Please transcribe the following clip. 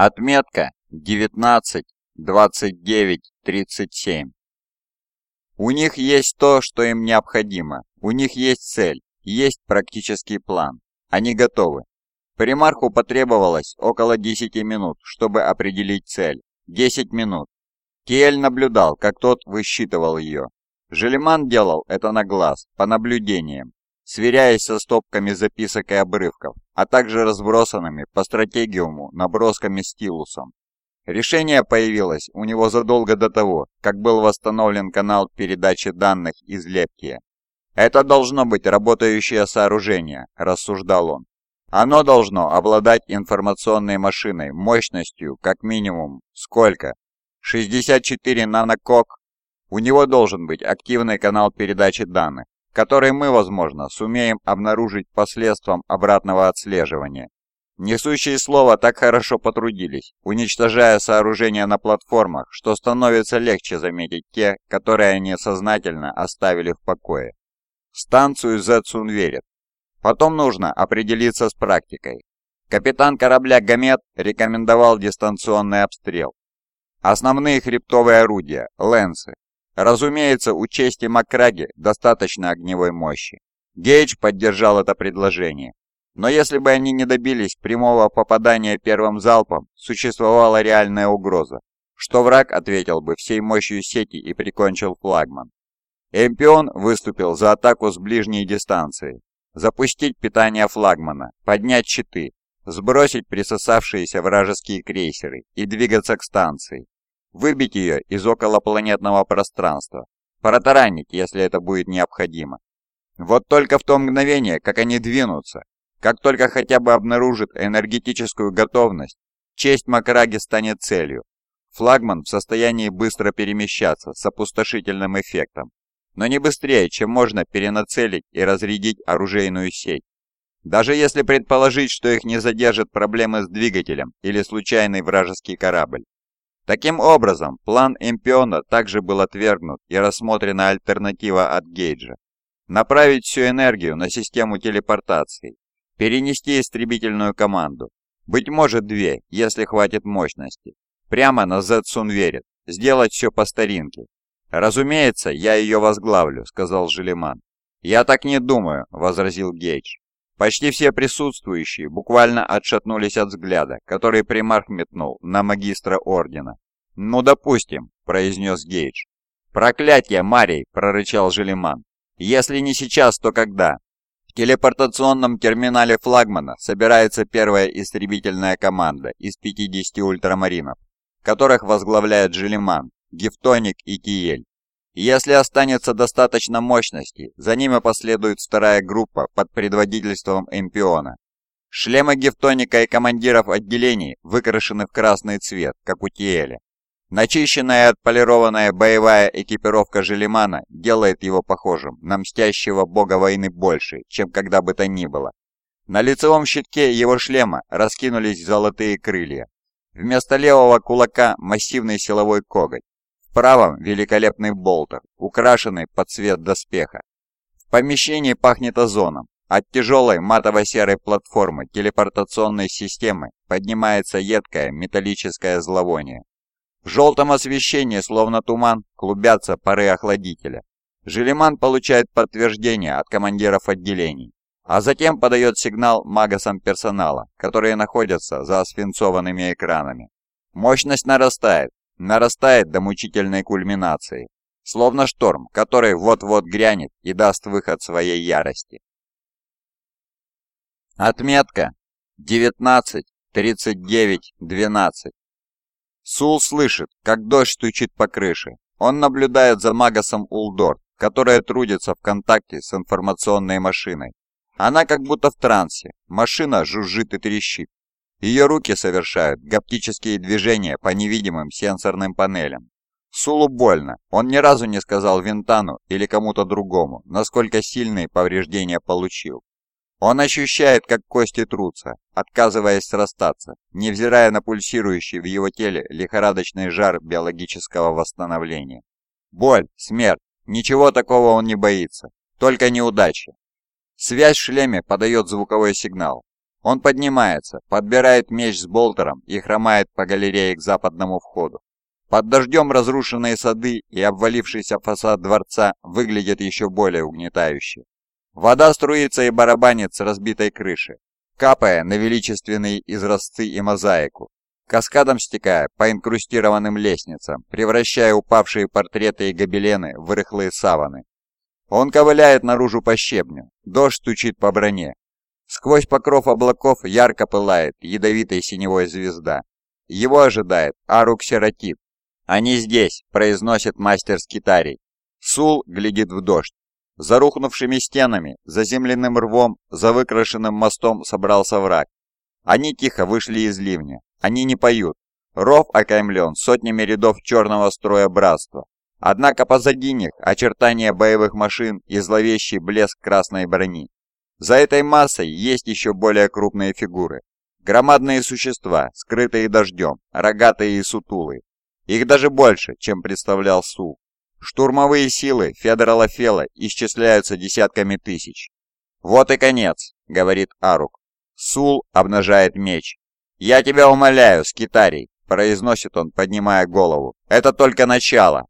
Отметка 19, 29, 37. У них есть то, что им необходимо. У них есть цель, есть практический план. Они готовы. Примарху потребовалось около 10 минут, чтобы определить цель. 10 минут. Киэль наблюдал, как тот высчитывал ее. Желеман делал это на глаз, по наблюдениям, сверяясь со стопками записок и обрывков, а также разбросанными по стратегиуму набросками стилусом. Решение появилось у него задолго до того, как был восстановлен канал передачи данных из Лепкия. «Это должно быть работающее сооружение», – рассуждал он. «Оно должно обладать информационной машиной мощностью как минимум сколько? 64 нанокок? У него должен быть активный канал передачи данных, который мы, возможно, сумеем обнаружить посредством обратного отслеживания. Несущие слова так хорошо потрудились, уничтожая сооружения на платформах, что становится легче заметить те, которые они сознательно оставили в покое. Станцию Зетсун верит. Потом нужно определиться с практикой. Капитан корабля «Гамет» рекомендовал дистанционный обстрел. Основные хребтовые орудия, ленсы, Разумеется, у чести Макраги достаточно огневой мощи. Гейдж поддержал это предложение. Но если бы они не добились прямого попадания первым залпом, существовала реальная угроза, что враг ответил бы всей мощью сети и прикончил флагман. Эмпион выступил за атаку с ближней дистанции, запустить питание флагмана, поднять щиты, сбросить присосавшиеся вражеские крейсеры и двигаться к станции выбить ее из околопланетного пространства, протаранить, если это будет необходимо. Вот только в то мгновение, как они двинутся, как только хотя бы обнаружат энергетическую готовность, честь Макраги станет целью. Флагман в состоянии быстро перемещаться с опустошительным эффектом, но не быстрее, чем можно перенацелить и разрядить оружейную сеть. Даже если предположить, что их не задержат проблемы с двигателем или случайный вражеский корабль. Таким образом, план Эмпиона также был отвергнут и рассмотрена альтернатива от Гейджа. Направить всю энергию на систему телепортации, перенести истребительную команду, быть может две, если хватит мощности, прямо на Зетсун верит, сделать все по старинке. «Разумеется, я ее возглавлю», — сказал Желеман. «Я так не думаю», — возразил Гейдж. Почти все присутствующие буквально отшатнулись от взгляда, который примарх метнул на магистра ордена. «Ну, допустим», — произнес Гейдж. «Проклятье, Марий!» — прорычал Желеман. «Если не сейчас, то когда?» В телепортационном терминале флагмана собирается первая истребительная команда из 50 ультрамаринов, которых возглавляет Желеман, Гефтоник и Тиель. Если останется достаточно мощности, за ними последует вторая группа под предводительством Эмпиона. Шлемы Гефтоника и командиров отделений выкрашены в красный цвет, как у Тиэля. Начищенная и отполированная боевая экипировка Желимана делает его похожим на мстящего бога войны больше, чем когда бы то ни было. На лицевом щитке его шлема раскинулись золотые крылья. Вместо левого кулака массивный силовой коготь, в правом великолепный болтер, украшенный под цвет доспеха. В помещении пахнет озоном. От тяжелой матово-серой платформы телепортационной системы поднимается едкое металлическое зловоние. В желтом освещении, словно туман, клубятся пары охладителя. Желеман получает подтверждение от командиров отделений, а затем подает сигнал магасам персонала, которые находятся за свинцованными экранами. Мощность нарастает, нарастает до мучительной кульминации, словно шторм, который вот-вот грянет и даст выход своей ярости. Отметка 19, 39, 12. Сул слышит, как дождь стучит по крыше. Он наблюдает за Магасом Улдор, которая трудится в контакте с информационной машиной. Она как будто в трансе. Машина жужжит и трещит. Ее руки совершают гаптические движения по невидимым сенсорным панелям. Сулу больно. Он ни разу не сказал Винтану или кому-то другому, насколько сильные повреждения получил. Он ощущает, как кости трутся, отказываясь срастаться, невзирая на пульсирующий в его теле лихорадочный жар биологического восстановления. Боль, смерть, ничего такого он не боится, только неудачи. Связь в шлеме подает звуковой сигнал. Он поднимается, подбирает меч с болтером и хромает по галерее к западному входу. Под дождем разрушенные сады и обвалившийся фасад дворца выглядят еще более угнетающе. Вода струится и барабанит с разбитой крыши, капая на величественные изразцы и мозаику, каскадом стекая по инкрустированным лестницам, превращая упавшие портреты и гобелены в рыхлые саваны. Он ковыляет наружу по щебню, дождь стучит по броне. Сквозь покров облаков ярко пылает ядовитая синевой звезда. Его ожидает Арук-Сератип. «Они здесь», — произносит мастер скитарий. Сул глядит в дождь. За рухнувшими стенами, за земляным рвом, за выкрашенным мостом собрался враг. Они тихо вышли из ливня. Они не поют. Ров окаймлен сотнями рядов черного строя братства. Однако позади них очертания боевых машин и зловещий блеск красной брони. За этой массой есть еще более крупные фигуры. Громадные существа, скрытые дождем, рогатые и сутулые. Их даже больше, чем представлял Су. Штурмовые силы Федора Лафела исчисляются десятками тысяч. «Вот и конец», — говорит Арук. Сул обнажает меч. «Я тебя умоляю, скитарий», — произносит он, поднимая голову. «Это только начало.